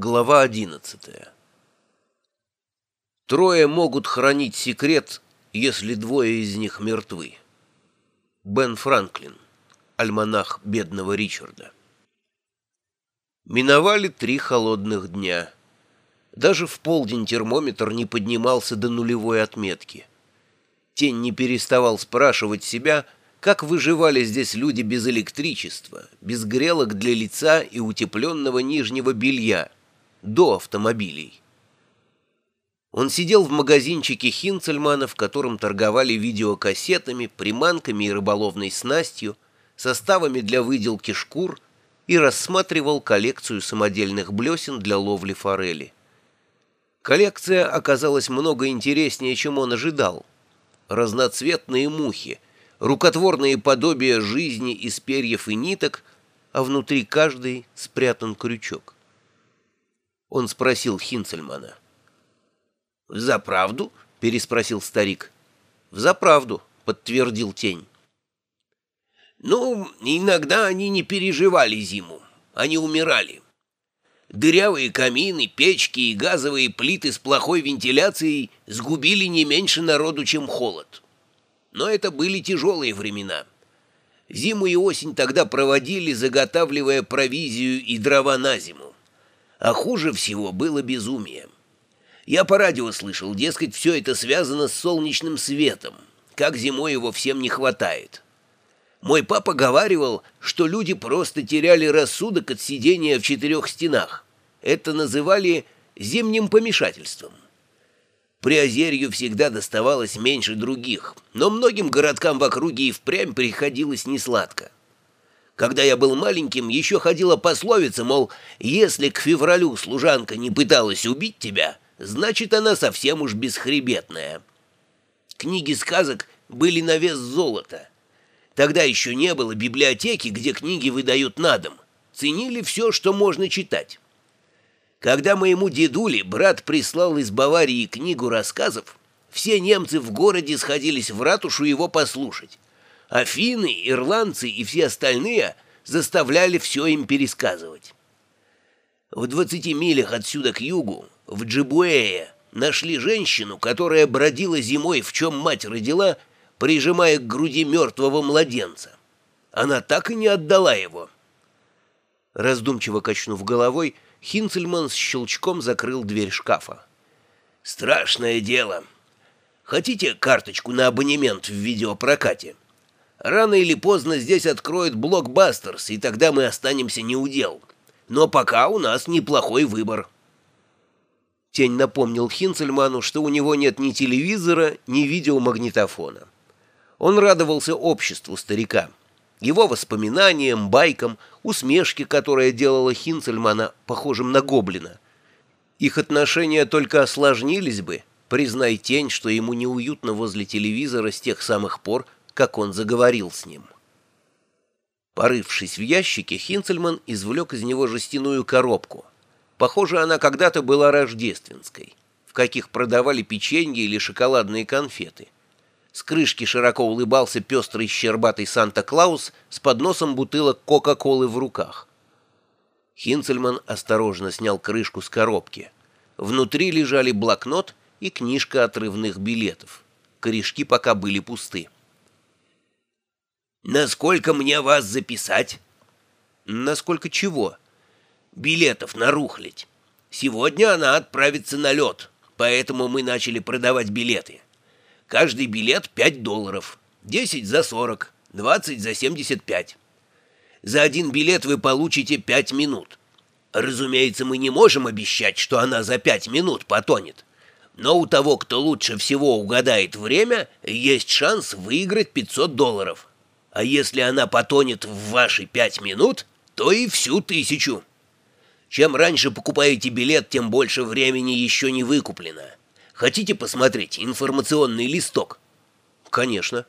Глава одиннадцатая Трое могут хранить секрет, если двое из них мертвы. Бен Франклин, альманах бедного Ричарда. Миновали три холодных дня. Даже в полдень термометр не поднимался до нулевой отметки. Тень не переставал спрашивать себя, как выживали здесь люди без электричества, без грелок для лица и утепленного нижнего белья, до автомобилей. Он сидел в магазинчике Хинцельмана, в котором торговали видеокассетами, приманками и рыболовной снастью, составами для выделки шкур и рассматривал коллекцию самодельных блесен для ловли форели. Коллекция оказалась много интереснее, чем он ожидал. Разноцветные мухи, рукотворные подобия жизни из перьев и ниток, а внутри каждой спрятан крючок. Он спросил Хинцельмана. «Взаправду?» — переспросил старик. «Взаправду», — подтвердил тень. «Ну, иногда они не переживали зиму. Они умирали. Дырявые камины, печки и газовые плиты с плохой вентиляцией сгубили не меньше народу, чем холод. Но это были тяжелые времена. Зиму и осень тогда проводили, заготавливая провизию и дрова на зиму. А хуже всего было безумие. Я по радио слышал, дескать, все это связано с солнечным светом, как зимой его всем не хватает. Мой папа говаривал, что люди просто теряли рассудок от сидения в четырех стенах. Это называли зимним помешательством. Приозерью всегда доставалось меньше других, но многим городкам в округе и впрямь приходилось несладко. Когда я был маленьким, еще ходила пословица, мол, если к февралю служанка не пыталась убить тебя, значит, она совсем уж бесхребетная. Книги сказок были на вес золота. Тогда еще не было библиотеки, где книги выдают на дом. Ценили все, что можно читать. Когда моему дедуле брат прислал из Баварии книгу рассказов, все немцы в городе сходились в ратушу его послушать. Афины, ирландцы и все остальные заставляли все им пересказывать. В 20 милях отсюда к югу, в Джибуэе, нашли женщину, которая бродила зимой, в чем мать родила, прижимая к груди мертвого младенца. Она так и не отдала его. Раздумчиво качнув головой, Хинцельман с щелчком закрыл дверь шкафа. «Страшное дело. Хотите карточку на абонемент в видеопрокате?» Рано или поздно здесь откроют блокбастерс, и тогда мы останемся неудел. Но пока у нас неплохой выбор». Тень напомнил Хинцельману, что у него нет ни телевизора, ни видеомагнитофона. Он радовался обществу старика, его воспоминаниям, байкам, усмешке, которая делала Хинцельмана похожим на гоблина. Их отношения только осложнились бы, признай тень, что ему неуютно возле телевизора с тех самых пор, как он заговорил с ним. Порывшись в ящике, Хинцельман извлек из него жестяную коробку. Похоже, она когда-то была рождественской, в каких продавали печенье или шоколадные конфеты. С крышки широко улыбался пестрый щербатый Санта-Клаус с подносом бутылок Кока-Колы в руках. Хинцельман осторожно снял крышку с коробки. Внутри лежали блокнот и книжка отрывных билетов. Корешки пока были пусты. «Насколько мне вас записать?» «Насколько чего?» «Билетов на рухлядь. Сегодня она отправится на лед, поэтому мы начали продавать билеты. Каждый билет 5 долларов, 10 за 40, 20 за 75. За один билет вы получите 5 минут. Разумеется, мы не можем обещать, что она за 5 минут потонет. Но у того, кто лучше всего угадает время, есть шанс выиграть 500 долларов. А если она потонет в ваши пять минут, то и всю тысячу. Чем раньше покупаете билет, тем больше времени еще не выкуплено. Хотите посмотреть информационный листок? Конечно.